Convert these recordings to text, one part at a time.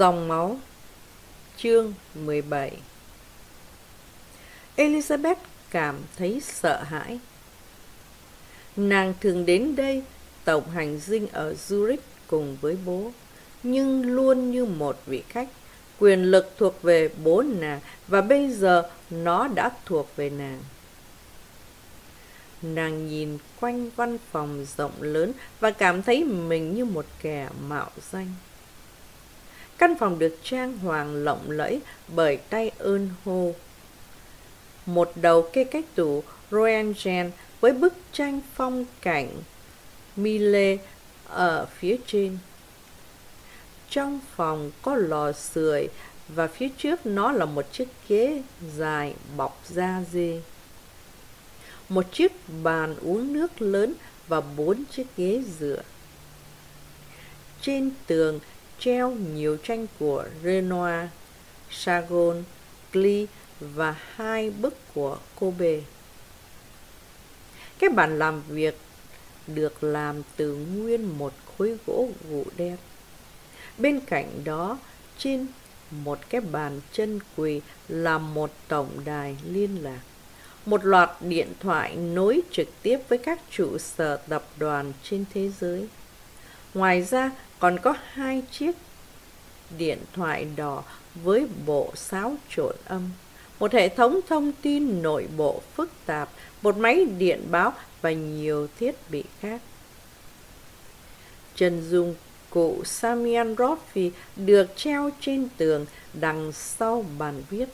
Dòng máu Chương 17 Elizabeth cảm thấy sợ hãi. Nàng thường đến đây tổng hành dinh ở Zurich cùng với bố, nhưng luôn như một vị khách. Quyền lực thuộc về bố nàng và bây giờ nó đã thuộc về nàng. Nàng nhìn quanh văn phòng rộng lớn và cảm thấy mình như một kẻ mạo danh. Căn phòng được trang hoàng lộng lẫy bởi tay ơn hô. Một đầu kê cách tủ Roengen với bức tranh phong cảnh Mille ở phía trên. Trong phòng có lò sưởi và phía trước nó là một chiếc ghế dài bọc da dê. Một chiếc bàn uống nước lớn và bốn chiếc ghế dựa. Trên tường treo nhiều tranh của Renoir, Chagall, Klee và hai bức của Kobe. Cái bàn làm việc được làm từ nguyên một khối gỗ gụ đen. Bên cạnh đó, trên một cái bàn chân quỳ là một tổng đài liên lạc. Một loạt điện thoại nối trực tiếp với các trụ sở tập đoàn trên thế giới. Ngoài ra còn có hai chiếc điện thoại đỏ với bộ xáo trộn âm, một hệ thống thông tin nội bộ phức tạp, một máy điện báo và nhiều thiết bị khác. Chân dung cụ Samian Rofi được treo trên tường đằng sau bàn viết.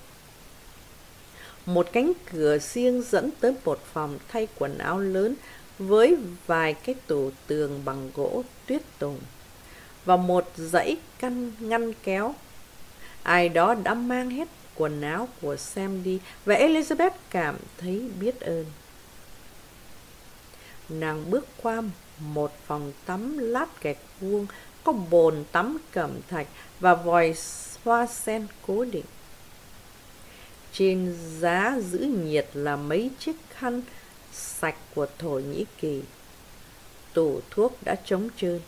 Một cánh cửa riêng dẫn tới một phòng thay quần áo lớn với vài cái tủ tường bằng gỗ tuyết tùng và một dãy căn ngăn kéo. Ai đó đã mang hết quần áo của Sam đi và Elizabeth cảm thấy biết ơn. Nàng bước qua một phòng tắm lát gạch vuông, có bồn tắm cẩm thạch và vòi hoa sen cố định. Trên giá giữ nhiệt là mấy chiếc khăn sạch của Thổ Nhĩ Kỳ. Tủ thuốc đã trống trơn.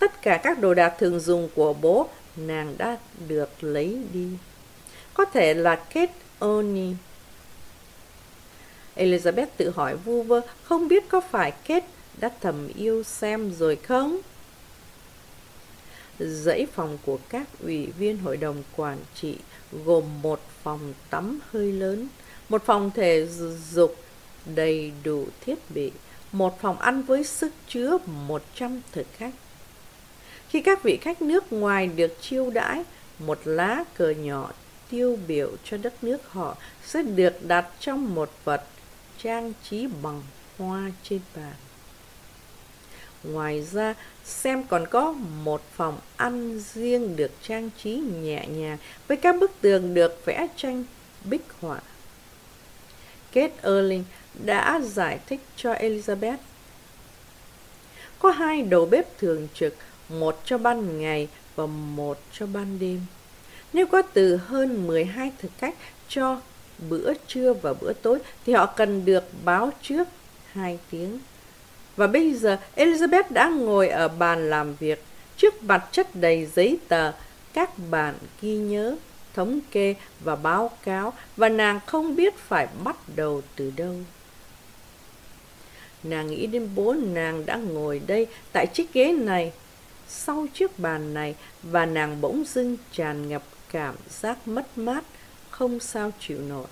Tất cả các đồ đạc thường dùng của bố nàng đã được lấy đi. Có thể là kết Oni. Elizabeth tự hỏi vu vơ không biết có phải kết đã thầm yêu xem rồi không? Dãy phòng của các ủy viên hội đồng quản trị gồm một phòng tắm hơi lớn, một phòng thể dục đầy đủ thiết bị, một phòng ăn với sức chứa 100 thực khách. Khi các vị khách nước ngoài được chiêu đãi, một lá cờ nhỏ tiêu biểu cho đất nước họ sẽ được đặt trong một vật trang trí bằng hoa trên bàn. Ngoài ra, xem còn có một phòng ăn riêng được trang trí nhẹ nhàng với các bức tường được vẽ tranh bích họa. Kate Erling đã giải thích cho Elizabeth. Có hai đầu bếp thường trực, một cho ban ngày và một cho ban đêm. Nếu có từ hơn 12 thực khách cho bữa trưa và bữa tối thì họ cần được báo trước 2 tiếng. Và bây giờ Elizabeth đã ngồi ở bàn làm việc, trước mặt chất đầy giấy tờ, các bản ghi nhớ, thống kê và báo cáo và nàng không biết phải bắt đầu từ đâu. Nàng nghĩ đến bố nàng đã ngồi đây tại chiếc ghế này, sau chiếc bàn này và nàng bỗng dưng tràn ngập cảm giác mất mát, không sao chịu nổi.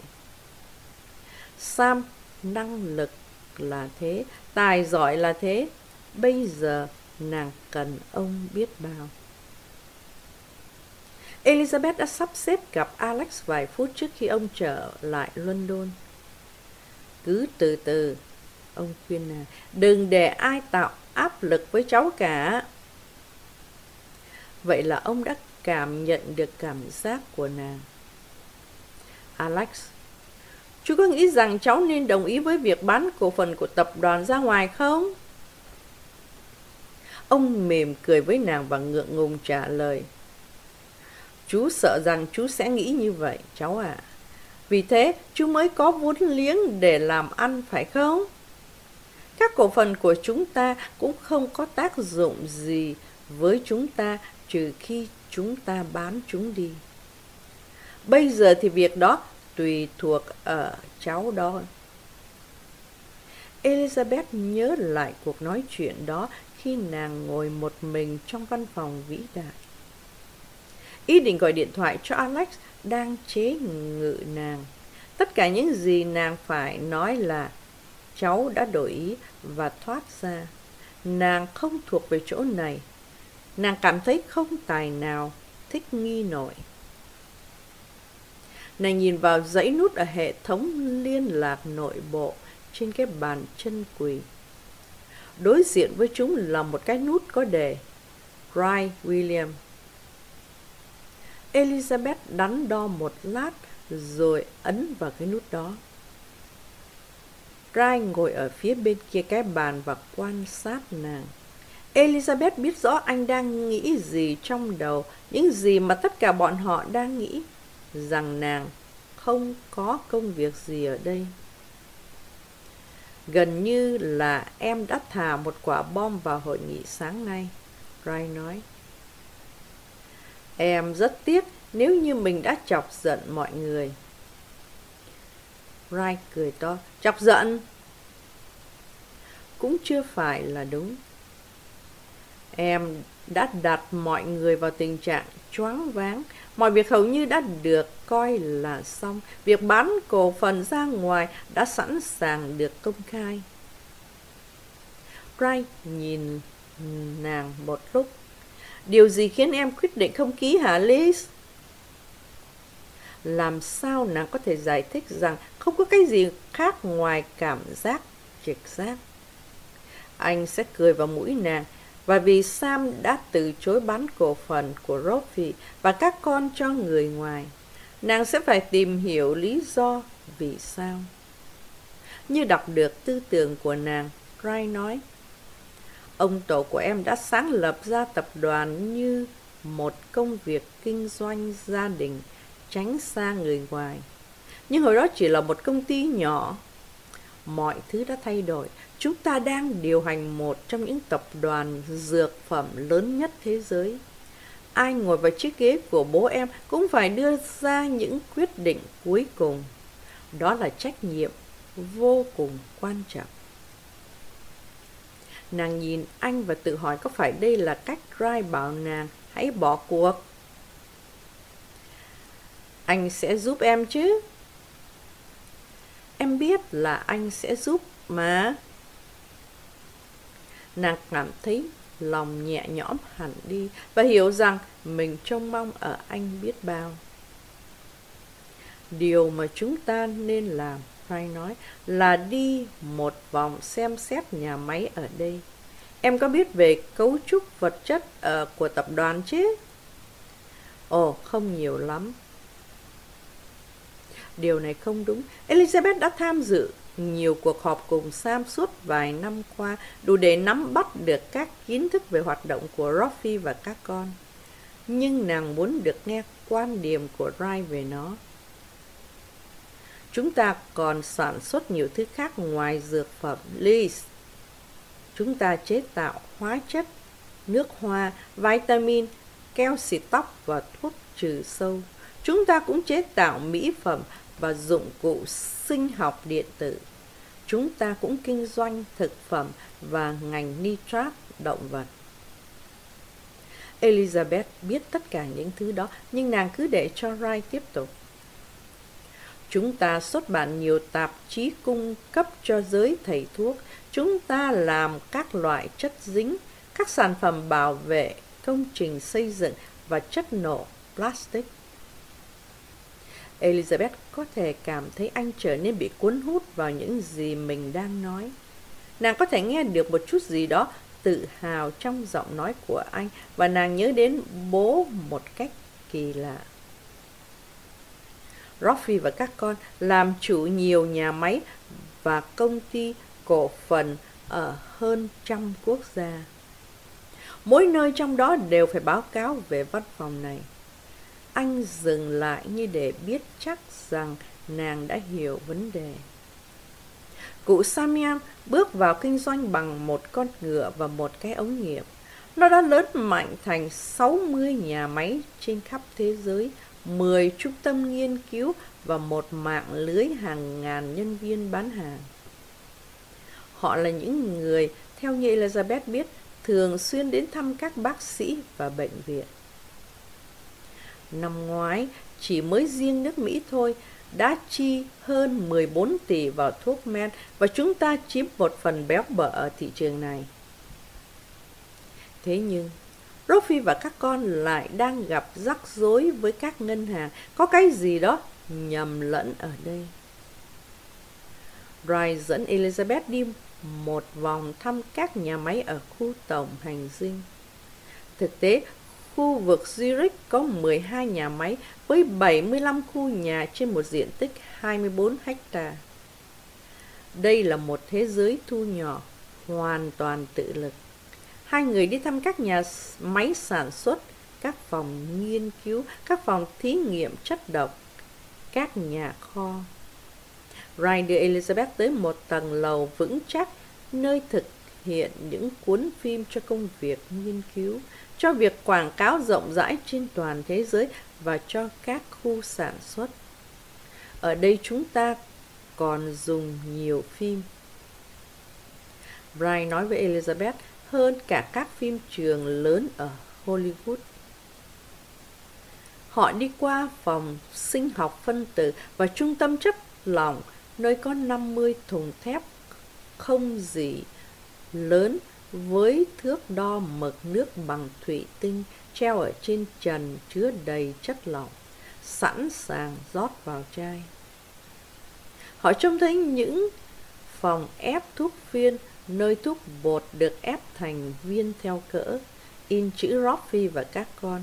Sam năng lực là thế, tài giỏi là thế, bây giờ nàng cần ông biết bao. Elizabeth đã sắp xếp gặp Alex vài phút trước khi ông trở lại London. Cứ từ từ, ông khuyên nàng, đừng để ai tạo áp lực với cháu cả. Vậy là ông đã cảm nhận được cảm giác của nàng. Alex, chú có nghĩ rằng cháu nên đồng ý với việc bán cổ phần của tập đoàn ra ngoài không? Ông mềm cười với nàng và ngượng ngùng trả lời. Chú sợ rằng chú sẽ nghĩ như vậy, cháu ạ. À. Vì thế, chú mới có vốn liếng để làm ăn, phải không? Các cổ phần của chúng ta cũng không có tác dụng gì với chúng ta trừ khi chúng ta bán chúng đi. Bây giờ thì việc đó tùy thuộc ở cháu đó. Elizabeth nhớ lại cuộc nói chuyện đó khi nàng ngồi một mình trong văn phòng vĩ đại. Ý định gọi điện thoại cho Alex đang chế ngự nàng. Tất cả những gì nàng phải nói là cháu đã đổi ý và thoát ra. Nàng không thuộc về chỗ này. Nàng cảm thấy không tài nào thích nghi nổi. Nàng nhìn vào dãy nút ở hệ thống liên lạc nội bộ trên cái bàn chân quỳ. Đối diện với chúng là một cái nút có đề "Ryan William. Elizabeth đắn đo một lát rồi ấn vào cái nút đó. Ryan ngồi ở phía bên kia cái bàn và quan sát nàng. Elizabeth biết rõ anh đang nghĩ gì trong đầu, những gì mà tất cả bọn họ đang nghĩ, rằng nàng không có công việc gì ở đây. Gần như là em đã thả một quả bom vào hội nghị sáng nay, Ray nói. Em rất tiếc nếu như mình đã chọc giận mọi người. Ray cười to. Chọc giận? Cũng chưa phải là đúng. Em đã đặt mọi người vào tình trạng choáng váng. Mọi việc hầu như đã được coi là xong. Việc bán cổ phần ra ngoài đã sẵn sàng được công khai. Ray nhìn nàng một lúc. Điều gì khiến em quyết định không ký hả, Liz? Làm sao nàng có thể giải thích rằng không có cái gì khác ngoài cảm giác trực giác? Anh sẽ cười vào mũi nàng và vì Sam đã từ chối bán cổ phần của Robbie và các con cho người ngoài, nàng sẽ phải tìm hiểu lý do vì sao. Như đọc được tư tưởng của nàng, Ray nói, Ông tổ của em đã sáng lập ra tập đoàn như một công việc kinh doanh gia đình, tránh xa người ngoài. Nhưng hồi đó chỉ là một công ty nhỏ. Mọi thứ đã thay đổi. Chúng ta đang điều hành một trong những tập đoàn dược phẩm lớn nhất thế giới. Ai ngồi vào chiếc ghế của bố em cũng phải đưa ra những quyết định cuối cùng. Đó là trách nhiệm vô cùng quan trọng. Nàng nhìn anh và tự hỏi có phải đây là cách Rai bảo nàng hãy bỏ cuộc. Anh sẽ giúp em chứ? Em biết là anh sẽ giúp mà. Nàng cảm thấy lòng nhẹ nhõm hẳn đi và hiểu rằng mình trông mong ở anh biết bao. Điều mà chúng ta nên làm Ray nói, là đi một vòng xem xét nhà máy ở đây. Em có biết về cấu trúc vật chất uh, của tập đoàn chứ? Ồ, không nhiều lắm. Điều này không đúng. Elizabeth đã tham dự nhiều cuộc họp cùng Sam suốt vài năm qua, đủ để nắm bắt được các kiến thức về hoạt động của Roffy và các con. Nhưng nàng muốn được nghe quan điểm của Ray về nó. Chúng ta còn sản xuất nhiều thứ khác ngoài dược phẩm Liz. Chúng ta chế tạo hóa chất, nước hoa, vitamin, keo xịt tóc và thuốc trừ sâu. Chúng ta cũng chế tạo mỹ phẩm và dụng cụ sinh học điện tử. Chúng ta cũng kinh doanh thực phẩm và ngành nitrat động vật. Elizabeth biết tất cả những thứ đó, nhưng nàng cứ để cho Ray tiếp tục. Chúng ta xuất bản nhiều tạp chí cung cấp cho giới thầy thuốc. Chúng ta làm các loại chất dính, các sản phẩm bảo vệ, công trình xây dựng và chất nổ plastic. Elizabeth có thể cảm thấy anh trở nên bị cuốn hút vào những gì mình đang nói. Nàng có thể nghe được một chút gì đó tự hào trong giọng nói của anh và nàng nhớ đến bố một cách kỳ lạ. Roffy và các con làm chủ nhiều nhà máy và công ty cổ phần ở hơn trăm quốc gia. Mỗi nơi trong đó đều phải báo cáo về văn phòng này. Anh dừng lại như để biết chắc rằng nàng đã hiểu vấn đề. Cụ Samian bước vào kinh doanh bằng một con ngựa và một cái ống nghiệm. Nó đã lớn mạnh thành 60 nhà máy trên khắp thế giới, 10 trung tâm nghiên cứu và một mạng lưới hàng ngàn nhân viên bán hàng. Họ là những người, theo như Elizabeth biết, thường xuyên đến thăm các bác sĩ và bệnh viện. Năm ngoái, chỉ mới riêng nước Mỹ thôi, đã chi hơn 14 tỷ vào thuốc men và chúng ta chiếm một phần béo bở ở thị trường này. Thế nhưng, Rofi và các con lại đang gặp rắc rối với các ngân hàng. Có cái gì đó nhầm lẫn ở đây. Brian dẫn Elizabeth đi một vòng thăm các nhà máy ở khu tổng hành dinh. Thực tế, khu vực Zurich có 12 nhà máy với 75 khu nhà trên một diện tích 24 ha. Đây là một thế giới thu nhỏ, hoàn toàn tự lực. Hai người đi thăm các nhà máy sản xuất, các phòng nghiên cứu, các phòng thí nghiệm chất độc, các nhà kho. Ryan đưa Elizabeth tới một tầng lầu vững chắc, nơi thực hiện những cuốn phim cho công việc nghiên cứu, cho việc quảng cáo rộng rãi trên toàn thế giới và cho các khu sản xuất. Ở đây chúng ta còn dùng nhiều phim. Brian nói với Elizabeth hơn cả các phim trường lớn ở Hollywood. Họ đi qua phòng sinh học phân tử và trung tâm chất lỏng nơi có 50 thùng thép không gì lớn với thước đo mực nước bằng thủy tinh treo ở trên trần chứa đầy chất lỏng, sẵn sàng rót vào chai. Họ trông thấy những phòng ép thuốc viên nơi thuốc bột được ép thành viên theo cỡ, in chữ Roffy và các con,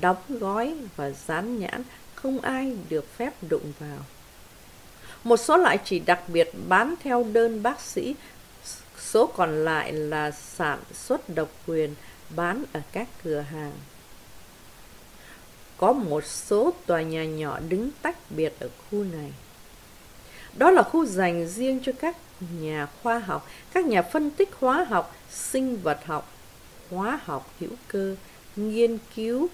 đóng gói và dán nhãn, không ai được phép đụng vào. Một số loại chỉ đặc biệt bán theo đơn bác sĩ, số còn lại là sản xuất độc quyền bán ở các cửa hàng. Có một số tòa nhà nhỏ đứng tách biệt ở khu này. Đó là khu dành riêng cho các nhà khoa học, các nhà phân tích hóa học, sinh vật học, hóa học hữu cơ, nghiên cứu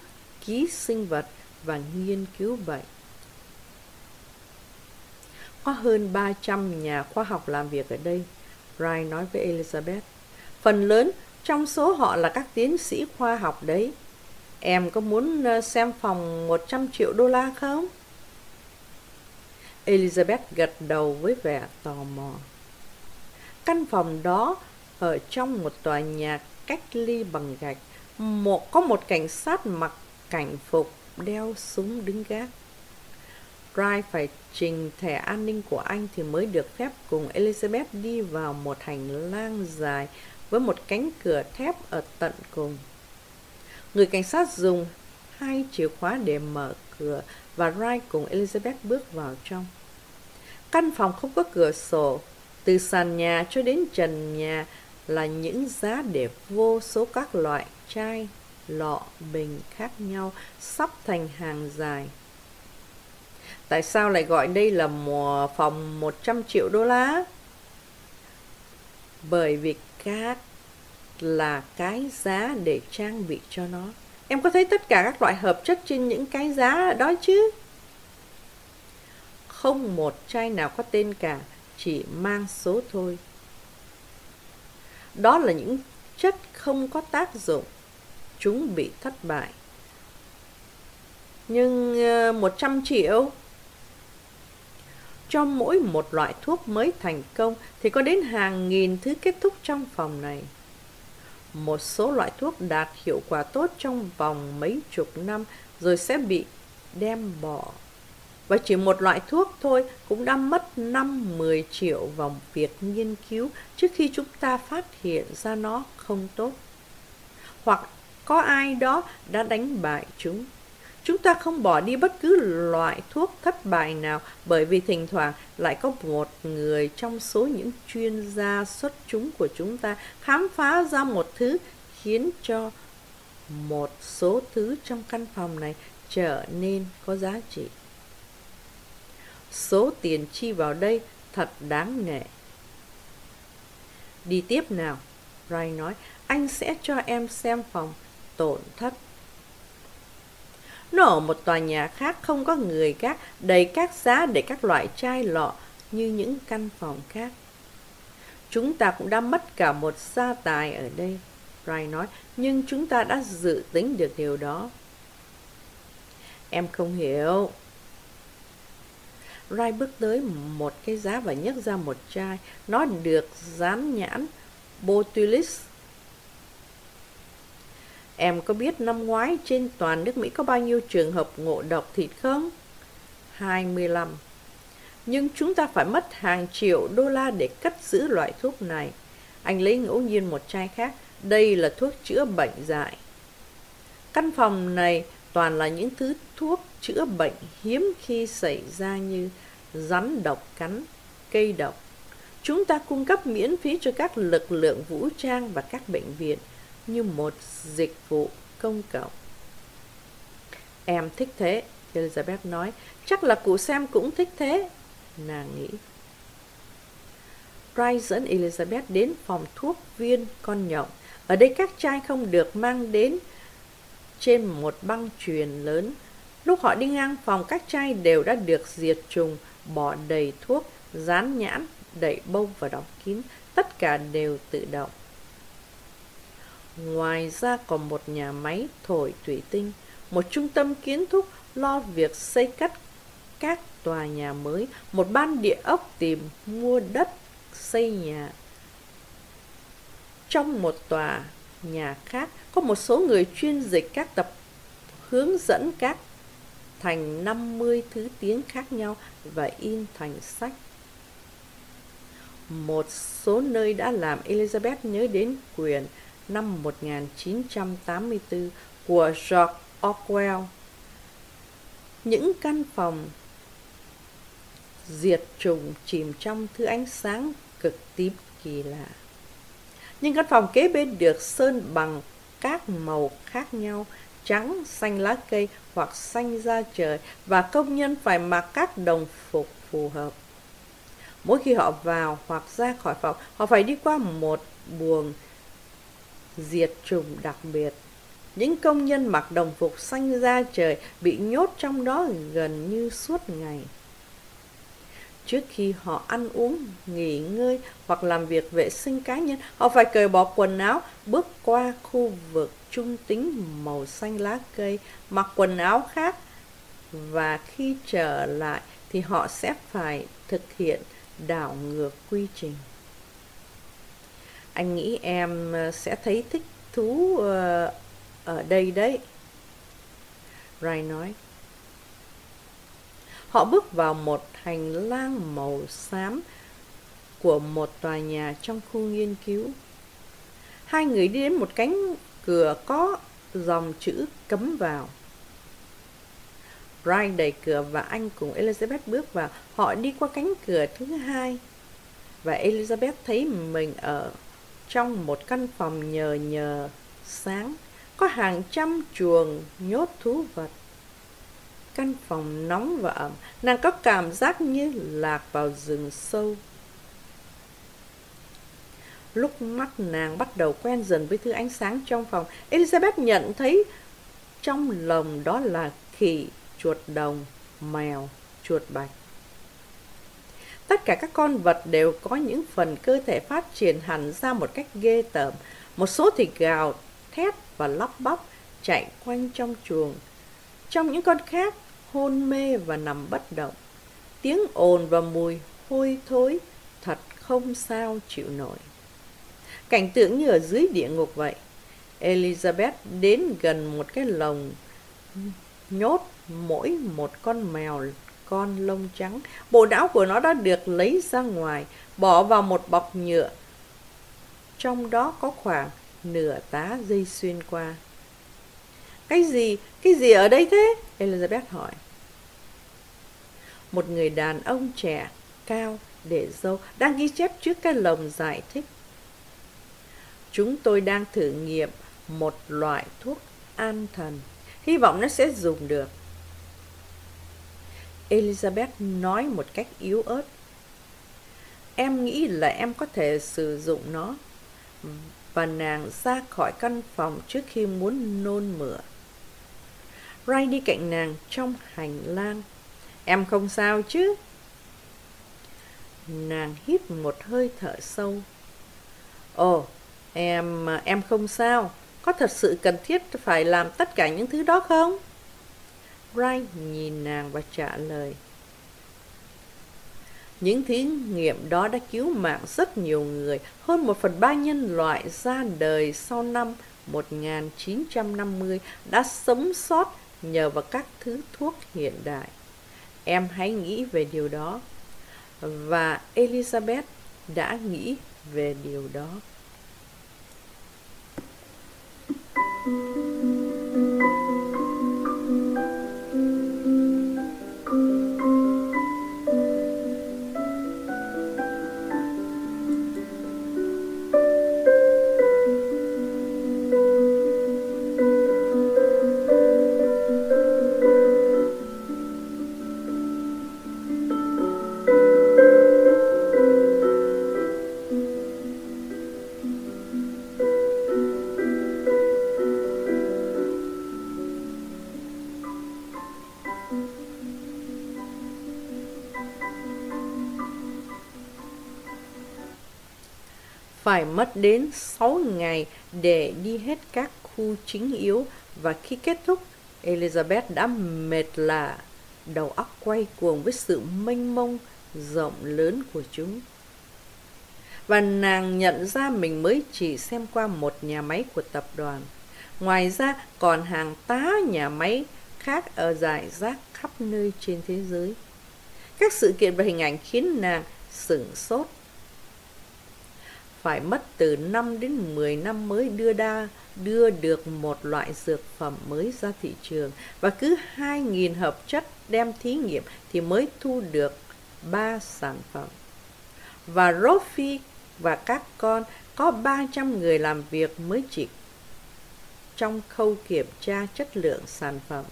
ký sinh vật và nghiên cứu bệnh. Có hơn 300 nhà khoa học làm việc ở đây, Ryan nói với Elizabeth. Phần lớn trong số họ là các tiến sĩ khoa học đấy. Em có muốn ờ, xem phòng 100 triệu đô la không? Elizabeth gật đầu với vẻ tò mò. Căn phòng đó ở trong một tòa nhà cách ly bằng gạch, một có một cảnh sát mặc cảnh phục đeo súng đứng gác. Brian phải trình thẻ an ninh của anh thì mới được phép cùng Elizabeth đi vào một hành lang dài với một cánh cửa thép ở tận cùng. Người cảnh sát dùng hai chìa khóa để mở cửa và Rai cùng Elizabeth bước vào trong. Căn phòng không có cửa sổ, từ sàn nhà cho đến trần nhà là những giá để vô số các loại chai, lọ, bình khác nhau sắp thành hàng dài. Tại sao lại gọi đây là mùa phòng 100 triệu đô la? Bởi vì các là cái giá để trang bị cho nó. Em có thấy tất cả các loại hợp chất trên những cái giá đó chứ? Không một chai nào có tên cả, chỉ mang số thôi. Đó là những chất không có tác dụng, chúng bị thất bại. Nhưng ờ, 100 triệu cho mỗi một loại thuốc mới thành công thì có đến hàng nghìn thứ kết thúc trong phòng này. Một số loại thuốc đạt hiệu quả tốt trong vòng mấy chục năm rồi sẽ bị đem bỏ. Và chỉ một loại thuốc thôi cũng đã mất 5-10 triệu vào việc nghiên cứu trước khi chúng ta phát hiện ra nó không tốt. Hoặc có ai đó đã đánh bại chúng Chúng ta không bỏ đi bất cứ loại thuốc thất bại nào bởi vì thỉnh thoảng lại có một người trong số những chuyên gia xuất chúng của chúng ta khám phá ra một thứ khiến cho một số thứ trong căn phòng này trở nên có giá trị. Số tiền chi vào đây thật đáng nể. Đi tiếp nào, Ray nói, anh sẽ cho em xem phòng tổn thất. Nó ở một tòa nhà khác không có người gác, đầy các giá để các loại chai lọ như những căn phòng khác. Chúng ta cũng đã mất cả một gia tài ở đây, Brian nói, nhưng chúng ta đã dự tính được điều đó. Em không hiểu. Rai bước tới một cái giá và nhấc ra một chai. Nó được dán nhãn Botulis. Em có biết năm ngoái trên toàn nước Mỹ có bao nhiêu trường hợp ngộ độc thịt không? 25. Nhưng chúng ta phải mất hàng triệu đô la để cất giữ loại thuốc này. Anh lấy ngẫu nhiên một chai khác. Đây là thuốc chữa bệnh dại. Căn phòng này toàn là những thứ thuốc chữa bệnh hiếm khi xảy ra như rắn độc cắn, cây độc. Chúng ta cung cấp miễn phí cho các lực lượng vũ trang và các bệnh viện như một dịch vụ công cộng. Em thích thế, Elizabeth nói. Chắc là cụ Sam cũng thích thế, nàng nghĩ. Price dẫn Elizabeth đến phòng thuốc viên con nhộng. Ở đây các chai không được mang đến trên một băng truyền lớn. Lúc họ đi ngang phòng, các chai đều đã được diệt trùng, bỏ đầy thuốc, dán nhãn, đậy bông và đóng kín. Tất cả đều tự động. Ngoài ra còn một nhà máy thổi thủy tinh, một trung tâm kiến thúc lo việc xây cất các tòa nhà mới, một ban địa ốc tìm mua đất xây nhà. Trong một tòa nhà khác có một số người chuyên dịch các tập hướng dẫn các thành 50 thứ tiếng khác nhau và in thành sách. Một số nơi đã làm Elizabeth nhớ đến quyền năm 1984 của George Orwell. Những căn phòng diệt trùng chìm trong thứ ánh sáng cực tím kỳ lạ. Nhưng căn phòng kế bên được sơn bằng các màu khác nhau, trắng, xanh lá cây hoặc xanh da trời và công nhân phải mặc các đồng phục phù hợp. Mỗi khi họ vào hoặc ra khỏi phòng, họ phải đi qua một buồng diệt trùng đặc biệt. Những công nhân mặc đồng phục xanh da trời bị nhốt trong đó gần như suốt ngày. Trước khi họ ăn uống, nghỉ ngơi hoặc làm việc vệ sinh cá nhân, họ phải cởi bỏ quần áo, bước qua khu vực trung tính màu xanh lá cây, mặc quần áo khác và khi trở lại thì họ sẽ phải thực hiện đảo ngược quy trình. Anh nghĩ em ờ, sẽ thấy thích thú ờ, ở đây đấy. rai nói. Họ bước vào một hành lang màu xám của một tòa nhà trong khu nghiên cứu. Hai người đi đến một cánh cửa có dòng chữ cấm vào. Brian đẩy cửa và anh cùng Elizabeth bước vào. Họ đi qua cánh cửa thứ hai. Và Elizabeth thấy mình ở trong một căn phòng nhờ nhờ sáng. Có hàng trăm chuồng nhốt thú vật căn phòng nóng và ẩm, nàng có cảm giác như lạc vào rừng sâu. Lúc mắt nàng bắt đầu quen dần với thứ ánh sáng trong phòng, Elizabeth nhận thấy trong lồng đó là khỉ, chuột đồng, mèo, chuột bạch. Tất cả các con vật đều có những phần cơ thể phát triển hẳn ra một cách ghê tởm. Một số thì gào, thét và lắp bắp chạy quanh trong chuồng. Trong những con khác hôn mê và nằm bất động. Tiếng ồn và mùi hôi thối thật không sao chịu nổi. Cảnh tượng như ở dưới địa ngục vậy. Elizabeth đến gần một cái lồng nhốt mỗi một con mèo con lông trắng. Bộ não của nó đã được lấy ra ngoài, bỏ vào một bọc nhựa. Trong đó có khoảng nửa tá dây xuyên qua. Cái gì? Cái gì ở đây thế? Elizabeth hỏi. Một người đàn ông trẻ, cao, để dâu, đang ghi chép trước cái lồng giải thích. Chúng tôi đang thử nghiệm một loại thuốc an thần. Hy vọng nó sẽ dùng được. Elizabeth nói một cách yếu ớt. Em nghĩ là em có thể sử dụng nó và nàng ra khỏi căn phòng trước khi muốn nôn mửa. Ray đi cạnh nàng trong hành lang. Em không sao chứ? Nàng hít một hơi thở sâu. Ồ, em, em không sao. Có thật sự cần thiết phải làm tất cả những thứ đó không? Ray nhìn nàng và trả lời. Những thí nghiệm đó đã cứu mạng rất nhiều người, hơn một phần ba nhân loại ra đời sau năm 1950 đã sống sót nhờ vào các thứ thuốc hiện đại. Em hãy nghĩ về điều đó. Và Elizabeth đã nghĩ về điều đó. Thank you. Phải mất đến 6 ngày để đi hết các khu chính yếu và khi kết thúc, Elizabeth đã mệt lạ, đầu óc quay cuồng với sự mênh mông rộng lớn của chúng. Và nàng nhận ra mình mới chỉ xem qua một nhà máy của tập đoàn. Ngoài ra còn hàng tá nhà máy khác ở giải rác khắp nơi trên thế giới. Các sự kiện và hình ảnh khiến nàng sửng sốt phải mất từ 5 đến 10 năm mới đưa đa đưa được một loại dược phẩm mới ra thị trường và cứ 2.000 hợp chất đem thí nghiệm thì mới thu được 3 sản phẩm. Và Rofi và các con có 300 người làm việc mới chỉ trong khâu kiểm tra chất lượng sản phẩm.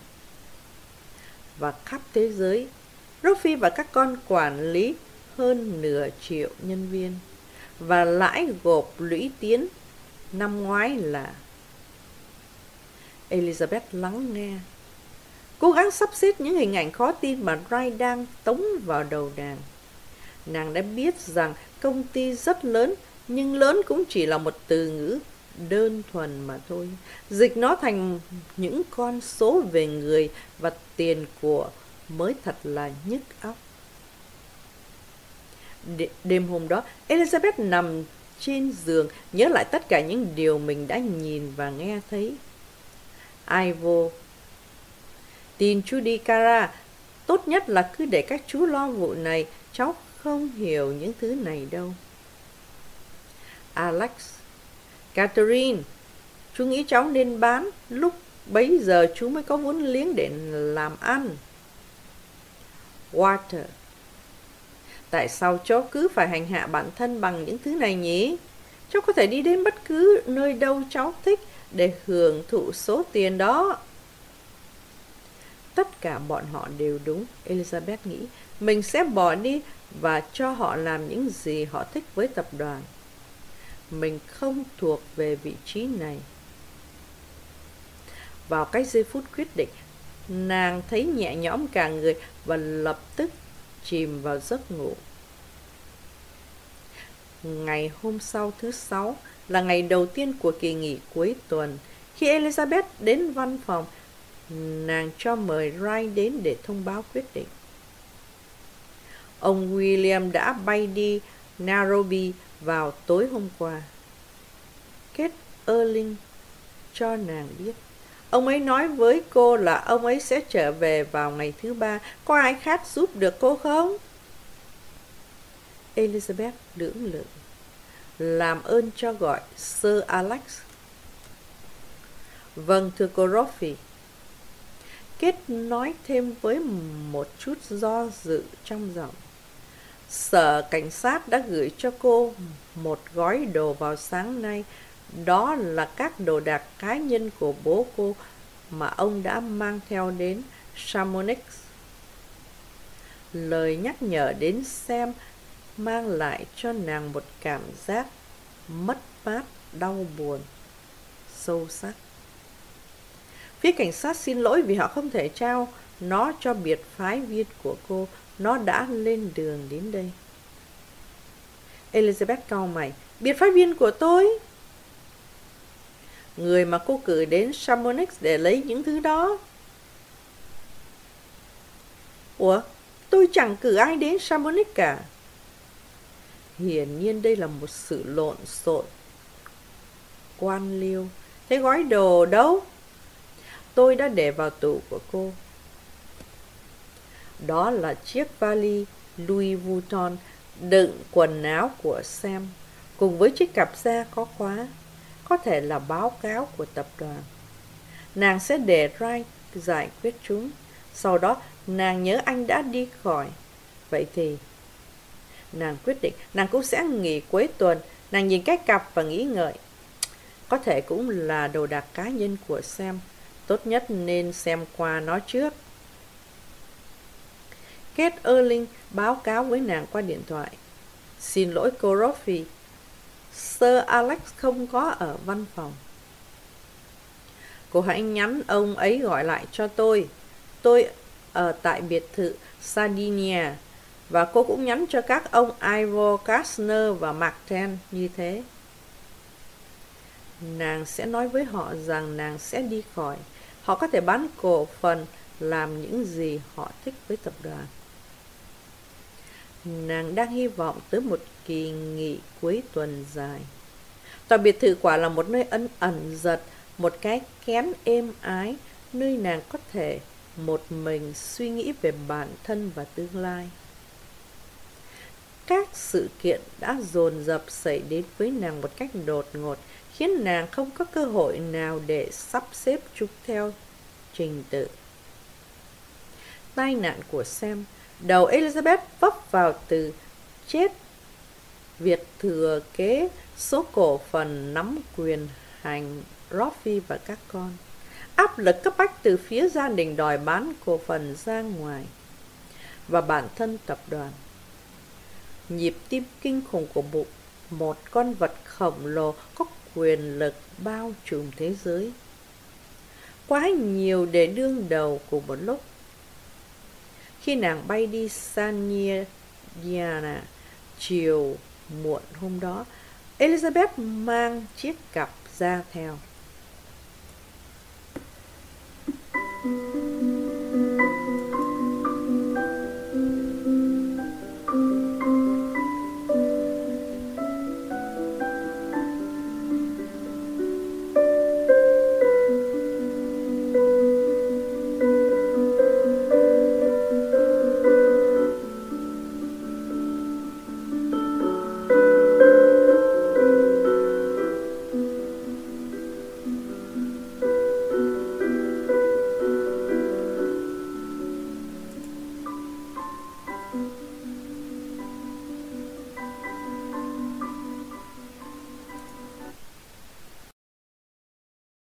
Và khắp thế giới, Rofi và các con quản lý hơn nửa triệu nhân viên và lãi gộp lũy tiến năm ngoái là Elizabeth lắng nghe. Cố gắng sắp xếp những hình ảnh khó tin mà Ray đang tống vào đầu nàng nàng đã biết rằng công ty rất lớn, nhưng lớn cũng chỉ là một từ ngữ đơn thuần mà thôi. Dịch nó thành những con số về người và tiền của mới thật là nhức óc. Đêm hôm đó, Elizabeth nằm trên giường nhớ lại tất cả những điều mình đã nhìn và nghe thấy. Ivo Tin chú đi Cara Tốt nhất là cứ để các chú lo vụ này Cháu không hiểu những thứ này đâu. Alex Catherine Chú nghĩ cháu nên bán Lúc bấy giờ chú mới có vốn liếng để làm ăn. Walter Tại sao cháu cứ phải hành hạ bản thân bằng những thứ này nhỉ? Cháu có thể đi đến bất cứ nơi đâu cháu thích để hưởng thụ số tiền đó. Tất cả bọn họ đều đúng, Elizabeth nghĩ. Mình sẽ bỏ đi và cho họ làm những gì họ thích với tập đoàn. Mình không thuộc về vị trí này. Vào cái giây phút quyết định, nàng thấy nhẹ nhõm cả người và lập tức chìm vào giấc ngủ. Ngày hôm sau thứ sáu là ngày đầu tiên của kỳ nghỉ cuối tuần. Khi Elizabeth đến văn phòng, nàng cho mời Ray đến để thông báo quyết định. Ông William đã bay đi Nairobi vào tối hôm qua. Kết Erling cho nàng biết. Ông ấy nói với cô là ông ấy sẽ trở về vào ngày thứ ba. Có ai khác giúp được cô không? Elizabeth lưỡng lự. Làm ơn cho gọi Sir Alex. Vâng, thưa cô Roffy. Kết nói thêm với một chút do dự trong giọng. Sở cảnh sát đã gửi cho cô một gói đồ vào sáng nay đó là các đồ đạc cá nhân của bố cô mà ông đã mang theo đến Chamonix. Lời nhắc nhở đến xem mang lại cho nàng một cảm giác mất mát đau buồn, sâu sắc. Phía cảnh sát xin lỗi vì họ không thể trao nó cho biệt phái viên của cô. Nó đã lên đường đến đây. Elizabeth cau mày. Biệt phái viên của tôi? Người mà cô cử đến Chamonix để lấy những thứ đó. Ủa, tôi chẳng cử ai đến Chamonix cả. Hiển nhiên đây là một sự lộn xộn. Quan liêu. Thế gói đồ đâu? Tôi đã để vào tủ của cô. Đó là chiếc vali Louis Vuitton đựng quần áo của Sam cùng với chiếc cặp da có khóa, có thể là báo cáo của tập đoàn. Nàng sẽ để Ryan giải quyết chúng. Sau đó, nàng nhớ anh đã đi khỏi. Vậy thì, nàng quyết định, nàng cũng sẽ nghỉ cuối tuần. Nàng nhìn cái cặp và nghĩ ngợi. Có thể cũng là đồ đạc cá nhân của Sam. Tốt nhất nên xem qua nó trước. Kate Erling báo cáo với nàng qua điện thoại. Xin lỗi cô Roffy, Sir Alex không có ở văn phòng. Cô hãy nhắn ông ấy gọi lại cho tôi. Tôi ở tại biệt thự Sardinia và cô cũng nhắn cho các ông Ivor Kastner và Martin như thế. Nàng sẽ nói với họ rằng nàng sẽ đi khỏi. Họ có thể bán cổ phần, làm những gì họ thích với tập đoàn. Nàng đang hy vọng tới một kỳ nghỉ cuối tuần dài. Tòa biệt thự quả là một nơi ân ẩn giật, một cái kén êm ái, nơi nàng có thể một mình suy nghĩ về bản thân và tương lai. Các sự kiện đã dồn dập xảy đến với nàng một cách đột ngột, khiến nàng không có cơ hội nào để sắp xếp chúng theo trình tự. Tai nạn của Sam Đầu Elizabeth vấp vào từ chết Việt thừa kế số cổ phần nắm quyền hành Roffy và các con. Áp lực cấp bách từ phía gia đình đòi bán cổ phần ra ngoài và bản thân tập đoàn. Nhịp tim kinh khủng của bụng một con vật khổng lồ có quyền lực bao trùm thế giới. Quá nhiều để đương đầu cùng một lúc khi nàng bay đi Sanyana chiều muộn hôm đó, Elizabeth mang chiếc cặp ra theo.